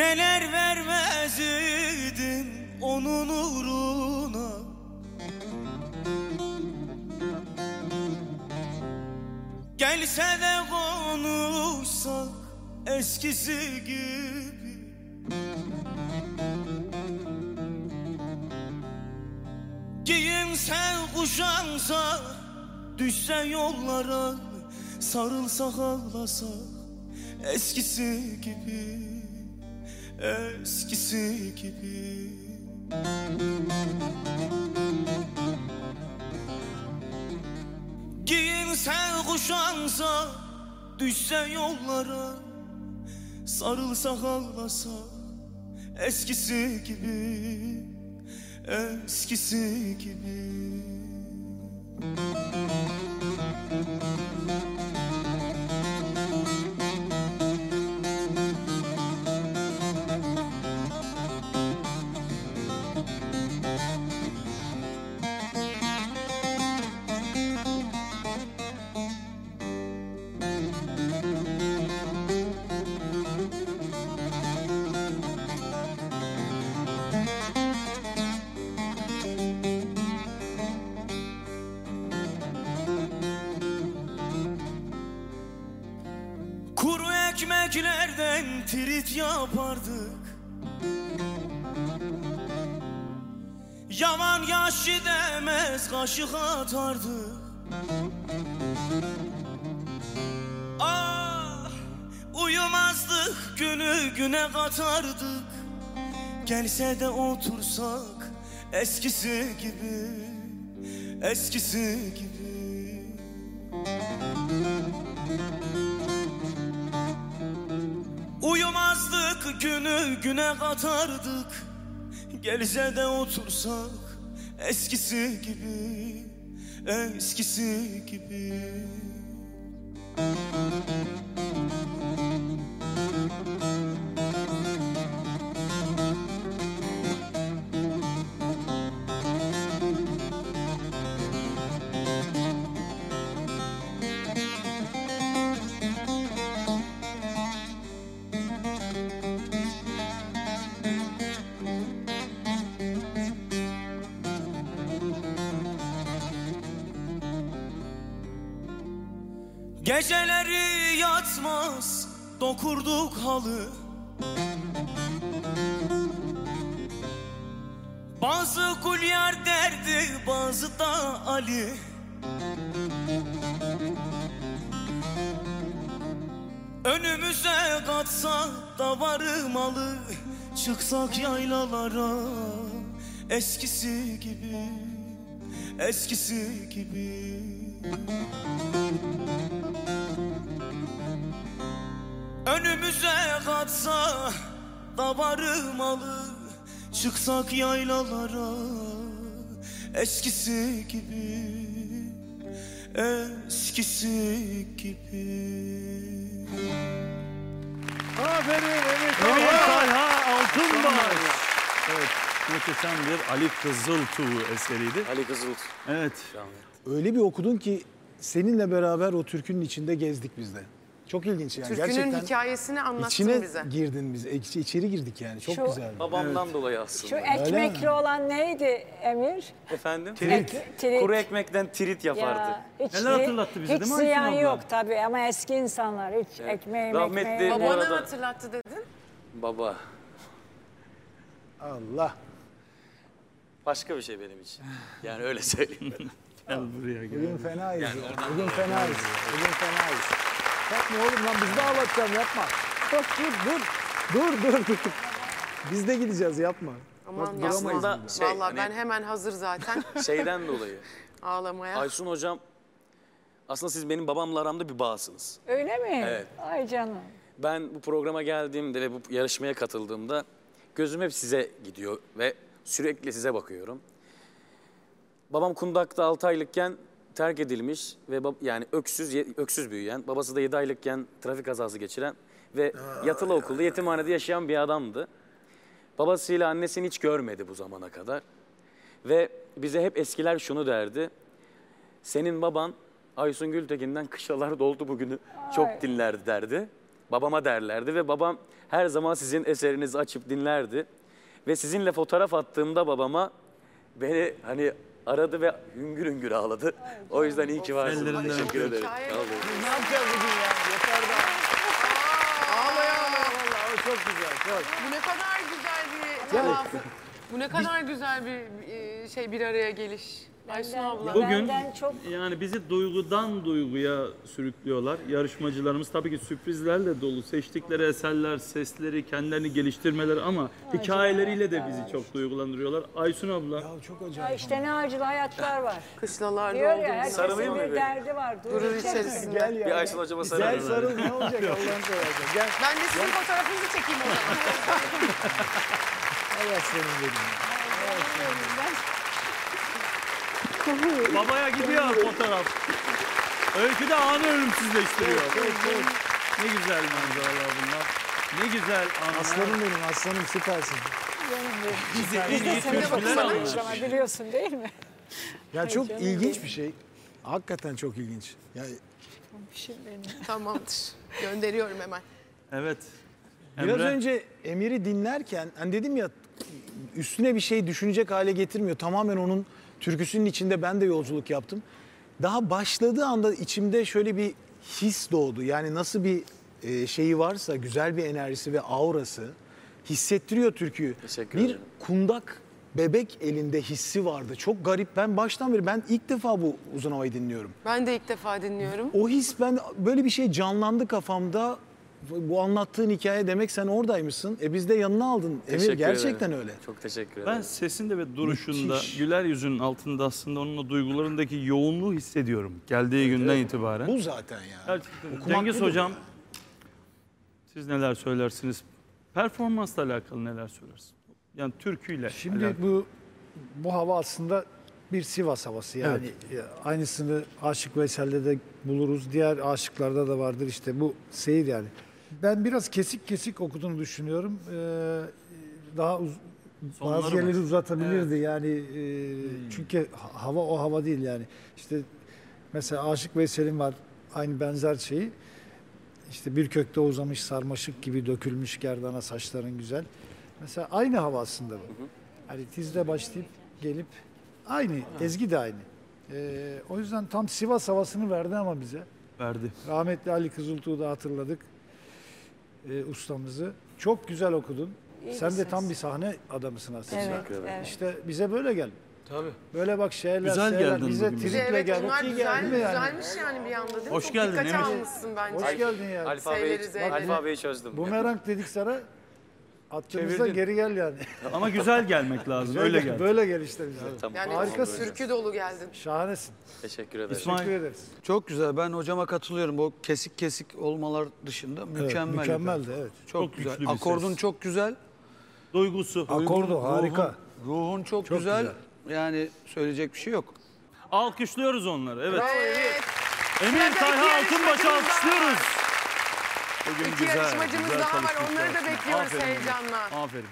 Neler vermezdim onun uğruna. Gelse de konuşsak eskisi gibi. Giyinsen kuşansa Düşse yollara Sarılsak ağlasak Eskisi gibi Eskisi gibi. Giyinsen kuşansa Düşse yollara Sarılsak ağlasak Eskisi gibi Eskisi gibi. Kuru ekmeklerden trit yapardık. Yaman yaşı demez kaşık atardık. Ah uyumazdık günü güne katardık. Gelse de otursak eskisi gibi Eskisi gibi günü güne katardık. Gelse de otursak eskisi gibi Eskisi gibi Geceleri yatmaz dokurduk halı. Bazı kulyar derdi bazı da Ali. Önümüze katsa da varmalı Çıksak yaylalara Eskisi gibi Eskisi gibi Önümüze katsa da varmalı Çıksak yaylalara Eskisi gibi Eskisi gibi Aferin Emir. Sayha Altınbaş. Evet, muhteşem bir Ali Kızıltuğ eseriydi. Ali Kızılt. Evet. Öyle bir okudun ki seninle beraber o türkünün içinde gezdik biz de. Çok ilginç yani. Türkünün Gerçekten hikayesini anlattın içine bize. girdin biz. iç- içeri girdik yani. Çok Şu- güzeldi. Babamdan dolayı Şu aslında. ekmekli olan neydi Emir? Efendim? Ek- trit. Kuru ekmekten tirit yapardı. Ya, hiç, Neler hatırlattı bize hiç değil mi Ayşen ziyan abla? yok tabii ama eski insanlar hiç ekmeği Rahmetli ekmeği. Bu arada- hatırlattı dedin? Baba. Allah. Başka bir şey benim için. Yani öyle söyleyeyim. Gel buraya gel. Bugün fenayız. ya. Bugün fenayız. Bugün fenayız. Yapma oğlum lan biz de ağlatacağım yapma. Dur dur dur. Dur dur dur. Biz de gideceğiz yapma. Aman Bak, ya. Aslında şey, Vallahi hani ben hemen hazır zaten şeyden dolayı. ağlamaya. Aysun hocam aslında siz benim babamla aramda bir bağsınız. Öyle mi? Evet. Ay canım. Ben bu programa geldiğimde ve bu yarışmaya katıldığımda gözüm hep size gidiyor ve sürekli size bakıyorum. Babam kundakta 6 aylıkken terk edilmiş ve yani öksüz öksüz büyüyen, babası da 7 aylıkken trafik kazası geçiren ve yatılı okulda yetimhanede yaşayan bir adamdı. Babasıyla annesini hiç görmedi bu zamana kadar. Ve bize hep eskiler şunu derdi. Senin baban Aysun Gültekin'den kışlalar doldu bugünü çok dinlerdi derdi. Babama derlerdi ve babam her zaman sizin eserinizi açıp dinlerdi. Ve sizinle fotoğraf attığımda babama beni hani aradı ve hüngür hüngür ağladı. O yüzden iyi ki varsın. Ellerinden Teşekkür ederim. Hikaye Sağ olun. Ne yapacağız bugün ya? Yeter daha. Ağlaya ağlaya valla o çok güzel. Çok. Bu ne kadar güzel bir. Bu ne kadar güzel bir e, şey bir araya geliş. Aysun abla. Bugün Benden çok yani bizi duygudan duyguya sürüklüyorlar. Yarışmacılarımız tabii ki sürprizlerle dolu. Seçtikleri eserler, sesleri, kendilerini geliştirmeleri ama hikayeleriyle de bizi çok duygulandırıyorlar. Aysun abla Ya çok Ya acayip. işte ne acılı hayatlar var. Kışlalar Diyor ya herkesin Sarılayım mı bir bir? derdi var. Gurur içerisinde. Gel ya. Bir Aysun hocama Gel sarılın. sarıl ne olacak Allah'ın seversen. Gel. Ben de sizin fotoğrafınızı çekeyim o zaman. Allah senin benim. Babaya gidiyor fotoğraf. Öykü de anı ölümsüzleştiriyor. Ne güzel manzaralar bunlar. Ne güzel anlar. Aslanım benim aslanım süpersin. Bizi en iyi Seni de ama biliyorsun değil mi? Ya çok canım ilginç benim. bir şey. Hakikaten çok ilginç. Ya Şimdi benim. Tamamdır. Gönderiyorum hemen. Evet. Biraz Emre, önce Emir'i dinlerken hani dedim ya üstüne bir şey düşünecek hale getirmiyor. Tamamen onun türküsünün içinde ben de yolculuk yaptım. Daha başladığı anda içimde şöyle bir his doğdu. Yani nasıl bir e, şeyi varsa güzel bir enerjisi ve aurası hissettiriyor türküyü. Teşekkür bir ederim. kundak bebek elinde hissi vardı. Çok garip. Ben baştan beri ben ilk defa bu uzun havayı dinliyorum. Ben de ilk defa dinliyorum. O his ben böyle bir şey canlandı kafamda. Bu anlattığın hikaye demek sen oradaymışsın. E biz de yanına aldın. Emir gerçekten ederim. öyle. Çok teşekkür ben ederim. sesinde ve duruşunda, Müthiş. güler yüzünün altında aslında onun o duygularındaki yoğunluğu hissediyorum. Geldiği günden itibaren. Bu zaten ya. Gerçekten. Okumak Cengiz Hocam, siz neler söylersiniz? Performansla alakalı neler söylersiniz? Yani türküyle Şimdi alakalı. bu bu hava aslında bir Sivas havası yani e, aynısını Aşık Veysel'de de buluruz. Diğer aşıklarda da vardır işte bu seyir yani. Ben biraz kesik kesik okuduğunu düşünüyorum. Ee, daha uz- Sonları bazı mı? yerleri uzatabilirdi yani e, çünkü ha- hava o hava değil yani. İşte mesela Aşık Veysel'in var aynı benzer şeyi. İşte bir kökte uzamış sarmaşık gibi dökülmüş gerdana saçların güzel. Mesela aynı hava aslında bu. Hani tizle başlayıp gelip aynı, ezgi de aynı. Ee, o yüzden tam Sivas havasını verdi ama bize. verdi. Rahmetli Ali Kızıltuğ'u da hatırladık. Ee, ustamızı. Çok güzel okudun. İyi Sen de misiniz? tam bir sahne adamısın aslında. Evet, evet. İşte bize böyle gel. Tabii. Böyle bak şeyler, Güzel şeyler geldin bize bugün bize. triple Evet gel. bunlar güzel, geldin mi yani? güzelmiş yani bir anda değil mi? Hoş Çok geldin dikkate Emir. almışsın bence. Hoş geldin ya. Alfabeyi, Şeyleri, zeyleri. alfabeyi çözdüm. Bumerang dedik sana. Attığımızda Çevirdin. geri gel yani. Ama güzel gelmek lazım. Öyle gel. Böyle gel işte bize. Tamam. Yani Harikasın. türkü dolu geldin. Şahanesin. Teşekkür ederim. İsmail. Teşekkür ederiz. Çok güzel. Ben hocama katılıyorum. O kesik kesik olmalar dışında Evet, mükemmel. mükemmeldi evet. Çok, Çok güzel. Akordun ses. çok güzel. Duygusu. Akordu Ruhun- harika. Ruhun çok, Çok güzel. güzel. Yani söyleyecek bir şey yok. Alkışlıyoruz onları. Evet. Evet. Emir Kayha Altınbaş'ı alkışlıyoruz. Bugün İki yarışmacımız güzel daha var. çalışmışlar. Onları da bekliyoruz Aferin. heyecanla. Aferin.